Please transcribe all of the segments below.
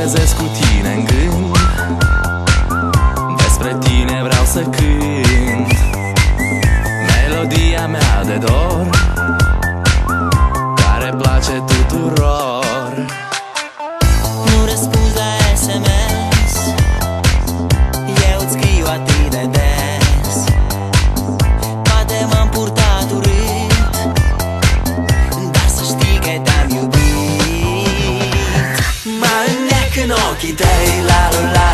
trezesc cu tine în gând. Despre tine vreau să cânt. În ochii tăi La la la lei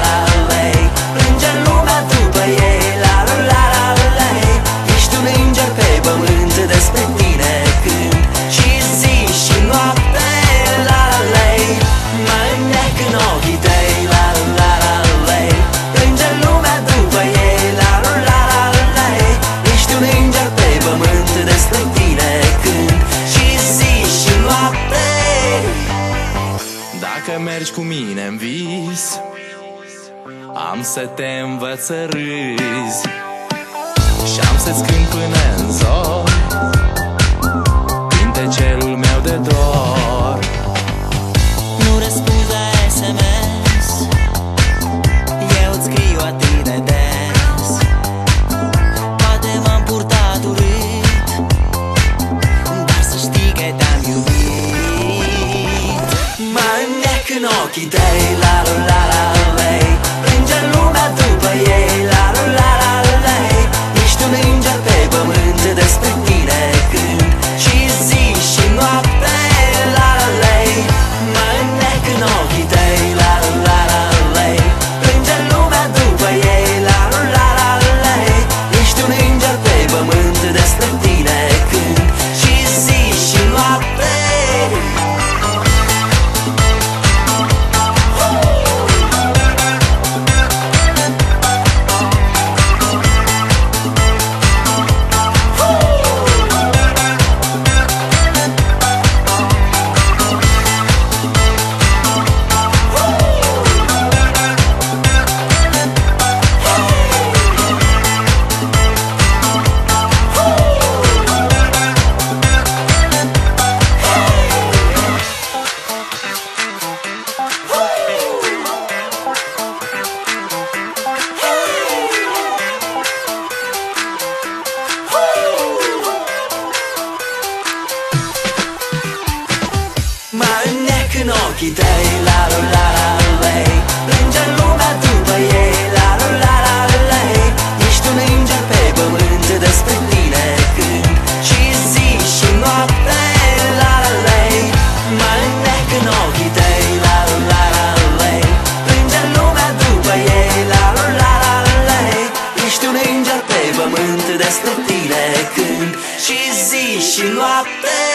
Dacă mergi cu mine în vis. Am să te învăț să râzi. Și am să-ți cânt până în zor înnec în în ochii tăi La la la la lei Plânge lumea după ei La la la la lei Ești un înger pe pământ Despre tine când Și zi și noapte La la lei Mă înnec în ochii tăi La la la la lei Plânge lumea după ei La la la la lei Ești un înger pe pământ Despre tine când Și zi și noapte